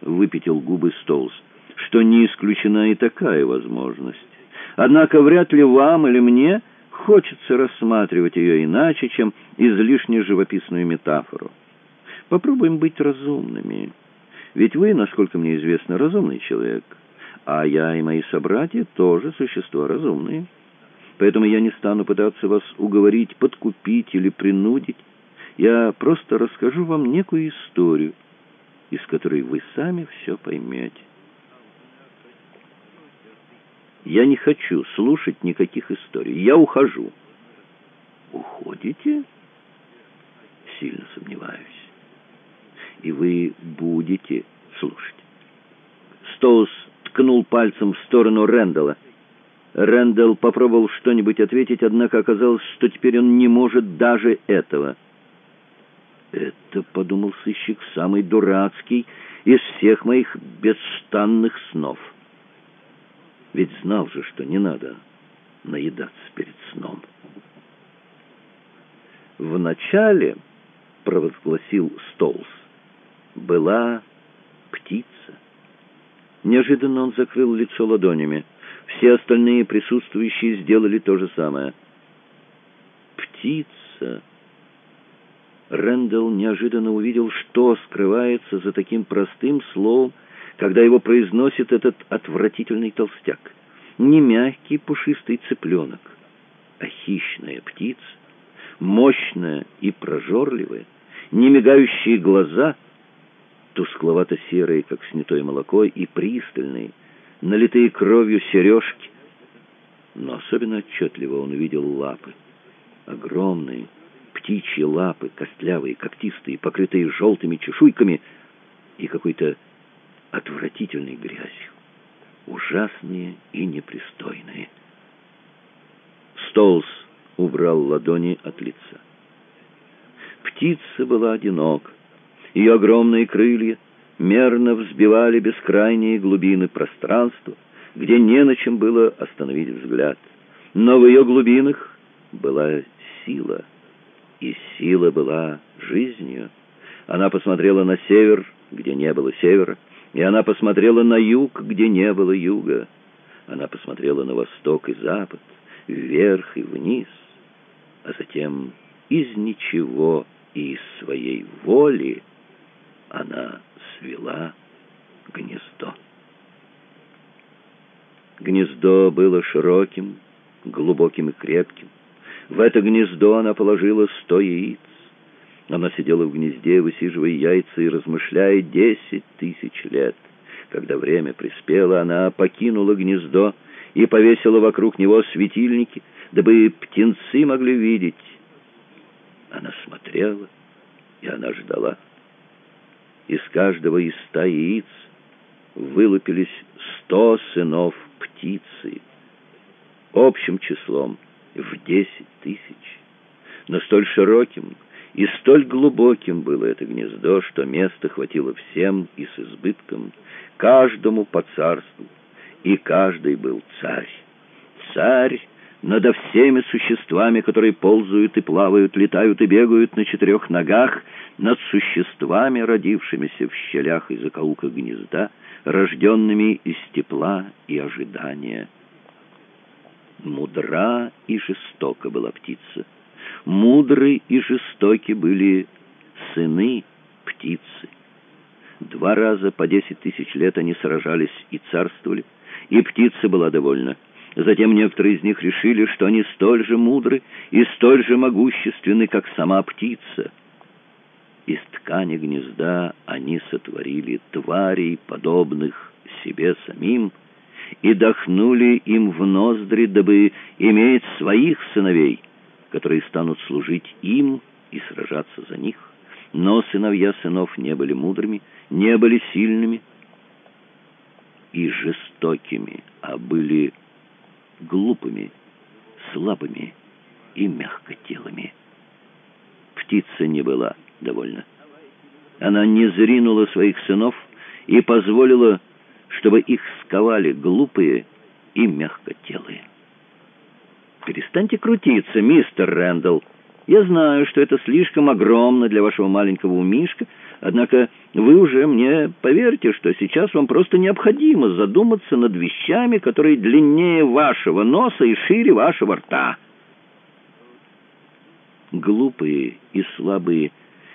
выпятил губы Столс, что не исключена и такая возможность. Однако вряд ли вам или мне хочется рассматривать ее иначе, чем излишне живописную метафору. Попробуем быть разумными. Ведь вы, насколько мне известно, разумный человек, а я и мои собратья тоже существа разумные. Поэтому я не стану пытаться вас уговорить, подкупить или принудить. Я просто расскажу вам некую историю, из которой вы сами все поймете. Я не хочу слушать никаких историй. Я ухожу. Уходите? Сильно сомневаюсь. И вы будете слушать. Стоус ткнул пальцем в сторону Рэндалла. Рэндалл попробовал что-нибудь ответить, однако оказалось, что теперь он не может даже этого. «Это, — подумал сыщик, — самый дурацкий из всех моих бесстанных снов. Ведь знал же, что не надо наедаться перед сном». «Вначале, — провозгласил Столс, — была птица». Неожиданно он закрыл лицо ладонями. Все остальные присутствующие сделали то же самое. «Птица!» Рэндалл неожиданно увидел, что скрывается за таким простым словом, когда его произносит этот отвратительный толстяк. Не мягкий пушистый цыпленок, а хищная птица, мощная и прожорливая, не мигающие глаза, тускловато-серые, как снятое молоко, и пристальные, налитые кровью сережки. Но особенно отчетливо он видел лапы. Огромные птичьи лапы, костлявые, когтистые, покрытые желтыми чешуйками и какой-то отвратительной грязью. Ужасные и непристойные. Столс убрал ладони от лица. Птица была одинока. Ее огромные крылья — мерно взбивали бескрайние глубины пространства, где не на чем было остановить взгляд. Но в ее глубинах была сила, и сила была жизнью. Она посмотрела на север, где не было севера, и она посмотрела на юг, где не было юга. Она посмотрела на восток и запад, вверх и вниз, а затем из ничего и из своей воли она свела гнездо. Гнездо было широким, глубоким и крепким. В это гнездо она положила сто яиц. Она сидела в гнезде, высиживая яйца и размышляя десять тысяч лет. когда время приспело, она покинула гнездо и повесила вокруг него светильники, дабы птенцы могли видеть. Она смотрела, и она ждала. Из каждого из ста яиц вылупились сто сынов птицы, общим числом в десять тысяч. Но столь широким и столь глубоким было это гнездо, что места хватило всем и с избытком, каждому по царству, и каждый был царь. Царь надо всеми существами, которые ползают и плавают, летают и бегают на четырех ногах, над существами, родившимися в щелях и закоулках гнезда, рожденными из тепла и ожидания. Мудра и жестока была птица. Мудры и жестоки были сыны птицы. Два раза по десять тысяч лет они сражались и царствовали, и птица была довольна. Затем некоторые из них решили, что они столь же мудры и столь же могущественны, как сама птица. Из ткани гнезда они сотворили тварей, подобных себе самим, и дохнули им в ноздри, дабы иметь своих сыновей, которые станут служить им и сражаться за них. Но сыновья сынов не были мудрыми, не были сильными и жестокими, а были глупыми, слабыми и мягкотелыми. Птица не была довольна. Она не зринула своих сынов и позволила чтобы их сковали глупые и мягкотелые. «Перестаньте крутиться, мистер Рэндалл. Я знаю, что это слишком огромно для вашего маленького умишка, однако вы уже мне поверьте, что сейчас вам просто необходимо задуматься над вещами, которые длиннее вашего носа и шире вашего рта». Глупые и слабые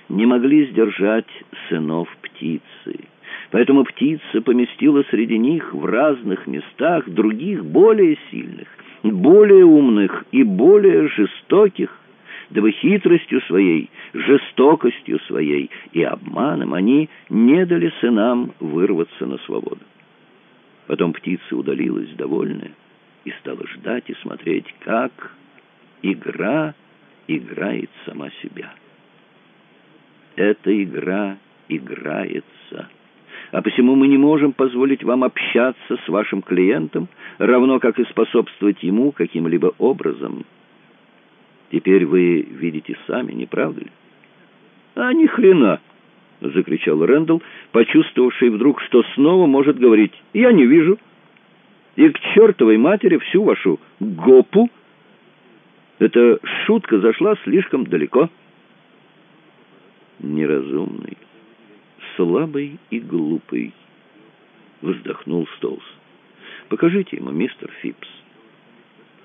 не могли сдержать сынов птицы. Поэтому птица поместила среди них в разных местах других более сильных, более умных и более жестоких, дабы хитростью своей, жестокостью своей и обманом они не дали сынам вырваться на свободу. Потом птица удалилась довольная и стала ждать и смотреть, как игра играет сама себя. Эта игра играется а посему мы не можем позволить вам общаться с вашим клиентом, равно как и способствовать ему каким-либо образом. Теперь вы видите сами, не правда ли? А ни хрена! — закричал Рэндалл, почувствовавший вдруг, что снова может говорить «Я не вижу». И к чертовой матери всю вашу гопу. Эта шутка зашла слишком далеко. Неразумный слабый и глупый», — вздохнул Стоус. «Покажите ему, мистер Фипс».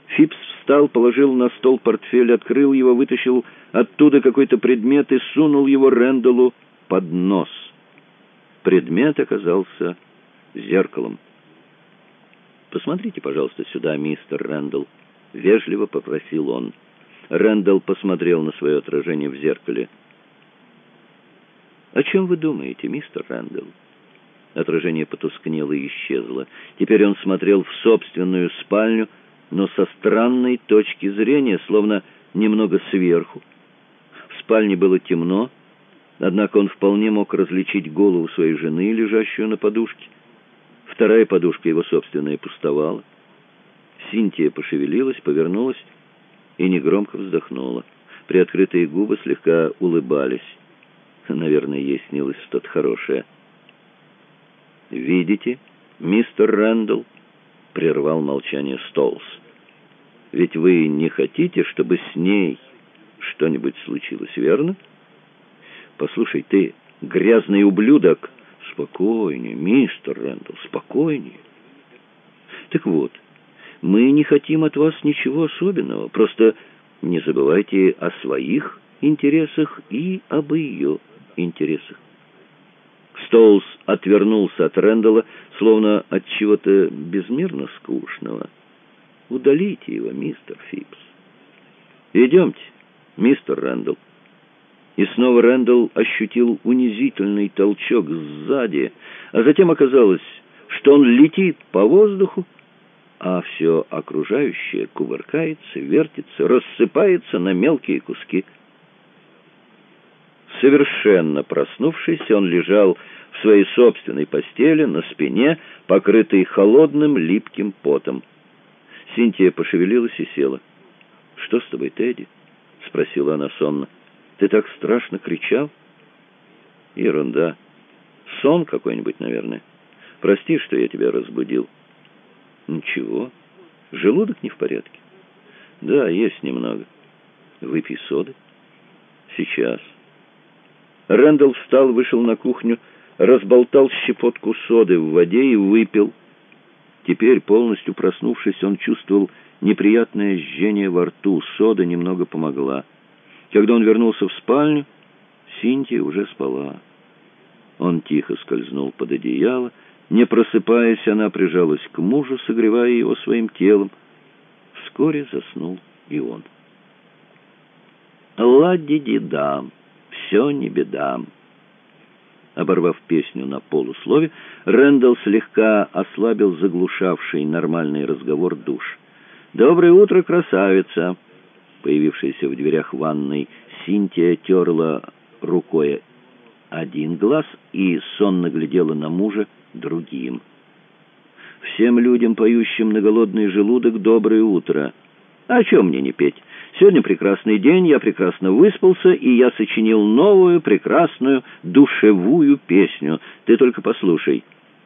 Фипс встал, положил на стол портфель, открыл его, вытащил оттуда какой-то предмет и сунул его Рэндаллу под нос. Предмет оказался зеркалом. «Посмотрите, пожалуйста, сюда, мистер Рэндалл», — вежливо попросил он. Рэндалл посмотрел на свое отражение в зеркале. «О чем вы думаете, мистер Рэндалл?» Отражение потускнело и исчезло. Теперь он смотрел в собственную спальню, но со странной точки зрения, словно немного сверху. В спальне было темно, однако он вполне мог различить голову своей жены, лежащую на подушке. Вторая подушка его собственная пустовала. Синтия пошевелилась, повернулась и негромко вздохнула. Приоткрытые губы слегка улыбались. Наверное, ей снилось что-то хорошее. «Видите, мистер Рэндалл?» — прервал молчание Столс. «Ведь вы не хотите, чтобы с ней что-нибудь случилось, верно?» «Послушай, ты, грязный ублюдок!» «Спокойнее, мистер Рэндалл, спокойнее!» «Так вот, мы не хотим от вас ничего особенного, просто не забывайте о своих интересах и об ее интересах. Стоулс отвернулся от Рэндалла, словно от чего-то безмерно скучного. «Удалите его, мистер Фипс». «Идемте, мистер Рэндалл». И снова Рэндалл ощутил унизительный толчок сзади, а затем оказалось, что он летит по воздуху, а все окружающее кувыркается, вертится, рассыпается на мелкие куски. Совершенно проснувшись, он лежал своей собственной постели, на спине, покрытой холодным липким потом. Синтия пошевелилась и села. «Что с тобой, Тедди?» — спросила она сонно. Ты так страшно кричал? Ерунда. Сон какой-нибудь, наверное. Прости, что я тебя разбудил. Ничего. Желудок не в порядке? Да, есть немного. Выпей соды. Сейчас. Рэндалл встал, вышел на кухню, разболтал щепотку соды в воде и выпил. Теперь, полностью проснувшись, он чувствовал неприятное жжение во рту. Сода немного помогла. Когда он вернулся в спальню, Синтия уже спала. Он тихо скользнул под одеяло. Не просыпаясь, она прижалась к мужу, согревая его своим телом. Вскоре заснул и он. «Ла-ди-ди-да, все не беда». Оборвав песню на полуслове, Рэндалл слегка ослабил заглушавший нормальный разговор душ. «Доброе утро, красавица!» Появившаяся в дверях ванной Синтия терла рукой один глаз и сонно глядела на мужа другим. «Всем людям, поющим на голодный желудок, доброе утро. О чем мне не петь? Сегодня прекрасный день, я прекрасно выспался, и я сочинил новую, прекрасную, душевую песню. Ты только послушай.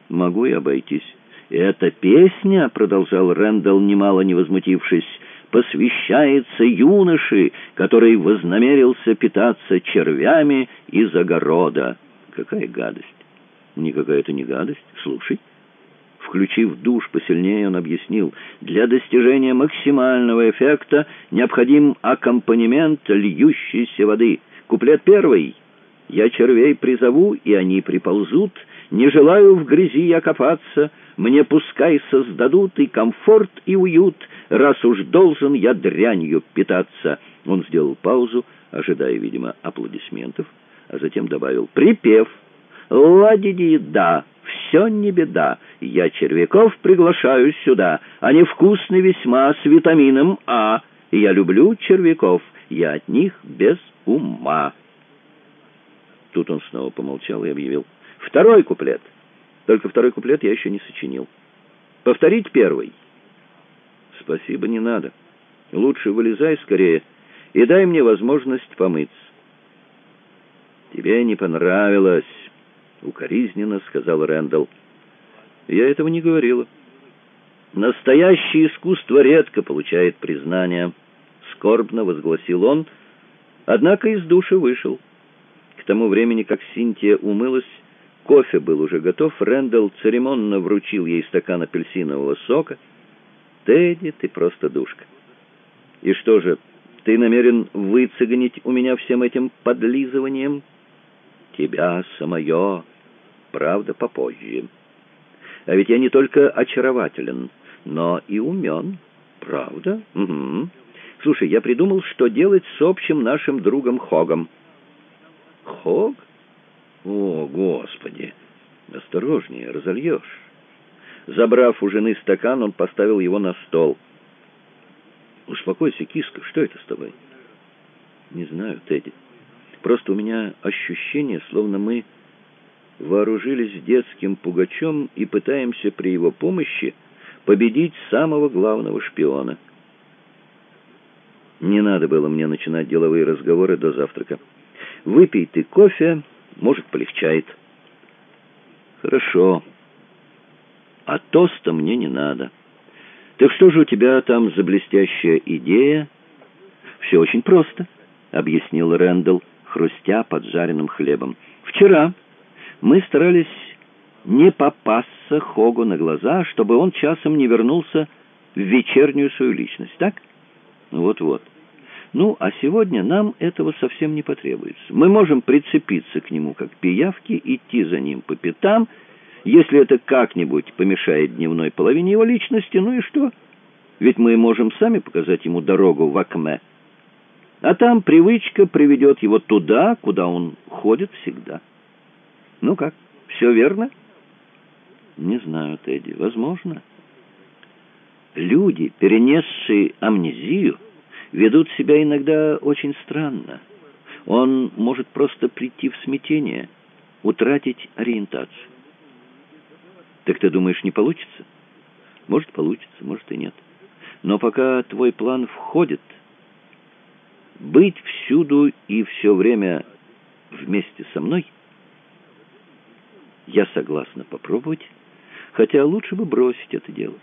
Могу и обойтись». «Эта песня», — продолжал Рэндалл, немало не возмутившись, — посвящается юноше, который вознамерился питаться червями из огорода. Какая гадость! Никакая это не гадость. Слушай. Включив душ посильнее, он объяснил, для достижения максимального эффекта необходим аккомпанемент льющейся воды. Куплет первый. «Я червей призову, и они приползут. Не желаю в грязи я копаться. Мне пускай создадут и комфорт, и уют раз уж должен я дрянью питаться». Он сделал паузу, ожидая, видимо, аплодисментов, а затем добавил «Припев! Ладиди, да, все не беда, я червяков приглашаю сюда, они вкусны весьма, с витамином А, я люблю червяков, я от них без ума». Тут он снова помолчал и объявил «Второй куплет». Только второй куплет я еще не сочинил. Повторить первый. «Спасибо, не надо. Лучше вылезай скорее и дай мне возможность помыться». «Тебе не понравилось», — укоризненно сказал Рэндалл. «Я этого не говорила». «Настоящее искусство редко получает признание», — скорбно возгласил он, однако из души вышел. К тому времени, как Синтия умылась, кофе был уже готов, Рэндалл церемонно вручил ей стакан апельсинового сока — Тедди, ты просто душка. И что же, ты намерен выцегонить у меня всем этим подлизыванием? Тебя самое, правда, попозже. А ведь я не только очарователен, но и умен, правда? Угу. Слушай, я придумал, что делать с общим нашим другом Хогом. Хог? О, Господи! Осторожнее, разольешь. Забрав у жены стакан, он поставил его на стол. «Успокойся, киска, что это с тобой?» «Не знаю, Тедди. Просто у меня ощущение, словно мы вооружились детским пугачом и пытаемся при его помощи победить самого главного шпиона. Не надо было мне начинать деловые разговоры до завтрака. Выпей ты кофе, может, полегчает». «Хорошо» а тоста мне не надо. Так что же у тебя там за блестящая идея? Все очень просто, объяснил Рэндалл, хрустя поджаренным хлебом. Вчера мы старались не попасться Хогу на глаза, чтобы он часом не вернулся в вечернюю свою личность, так? Вот-вот. Ну, а сегодня нам этого совсем не потребуется. Мы можем прицепиться к нему, как пиявки, идти за ним по пятам если это как-нибудь помешает дневной половине его личности, ну и что? Ведь мы можем сами показать ему дорогу в Акме. А там привычка приведет его туда, куда он ходит всегда. Ну как, все верно? Не знаю, Тедди, возможно. Люди, перенесшие амнезию, ведут себя иногда очень странно. Он может просто прийти в смятение, утратить ориентацию. Так ты думаешь, не получится? Может, получится, может и нет. Но пока твой план входит, быть всюду и все время вместе со мной, я согласна попробовать, хотя лучше бы бросить это дело.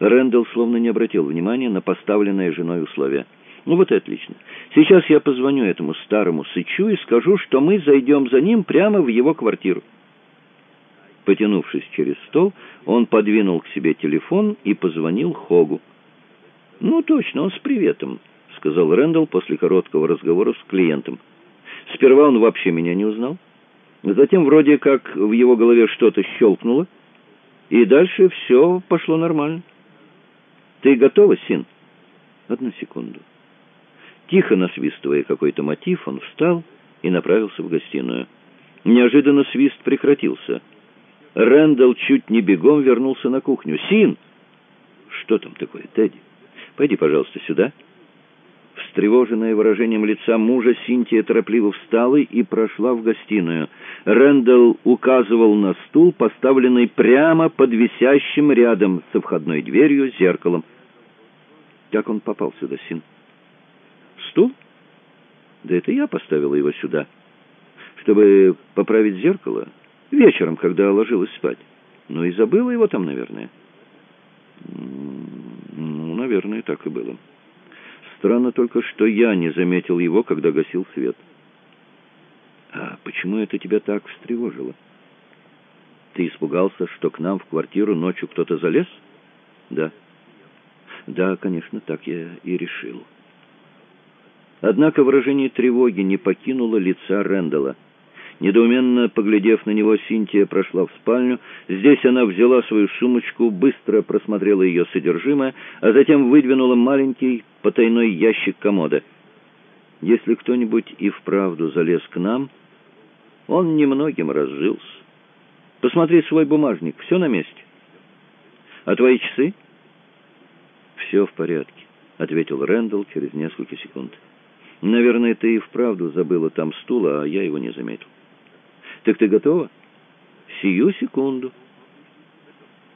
Рэндалл словно не обратил внимания на поставленное женой условие. «Ну вот и отлично. Сейчас я позвоню этому старому сычу и скажу, что мы зайдем за ним прямо в его квартиру». Потянувшись через стол, он подвинул к себе телефон и позвонил Хогу. «Ну, точно, он с приветом», — сказал Рэндалл после короткого разговора с клиентом. «Сперва он вообще меня не узнал. Затем вроде как в его голове что-то щелкнуло, и дальше все пошло нормально. Ты готова, Син?» «Одну секунду». Тихо насвистывая какой-то мотив, он встал и направился в гостиную. Неожиданно свист прекратился — Рэндалл чуть не бегом вернулся на кухню. «Син!» «Что там такое, Тедди? Пойди, пожалуйста, сюда». Встревоженная выражением лица мужа, Синтия торопливо встала и прошла в гостиную. Рэндалл указывал на стул, поставленный прямо под висящим рядом со входной дверью зеркалом. Как он попал сюда, Син? Стул? Да это я поставила его сюда. Чтобы поправить зеркало... Вечером, когда ложилась спать. Ну и забыла его там, наверное. Ну, наверное, так и было. Странно только, что я не заметил его, когда гасил свет. А почему это тебя так встревожило? Ты испугался, что к нам в квартиру ночью кто-то залез? Да. Да, конечно, так я и решил. Однако выражение тревоги не покинуло лица Рэндалла. Недоуменно поглядев на него, Синтия прошла в спальню. Здесь она взяла свою сумочку, быстро просмотрела ее содержимое, а затем выдвинула маленький потайной ящик комода. Если кто-нибудь и вправду залез к нам, он немногим разжился. Посмотри свой бумажник, все на месте. А твои часы? Все в порядке, — ответил Рэндалл через несколько секунд. Наверное, ты и вправду забыла там стула, а я его не заметил. «Так ты готова?» «Сию секунду».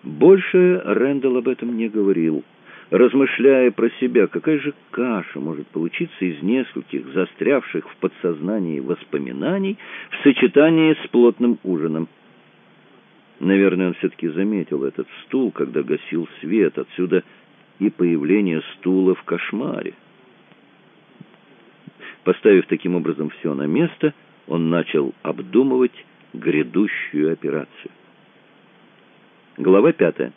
Больше Рэндалл об этом не говорил, размышляя про себя, какая же каша может получиться из нескольких застрявших в подсознании воспоминаний в сочетании с плотным ужином. Наверное, он все-таки заметил этот стул, когда гасил свет, отсюда и появление стула в кошмаре. Поставив таким образом все на место, он начал обдумывать грядущую операцию. Глава пятая.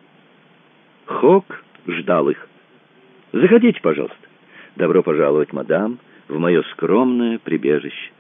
Хок ждал их. «Заходите, пожалуйста. Добро пожаловать, мадам, в мое скромное прибежище».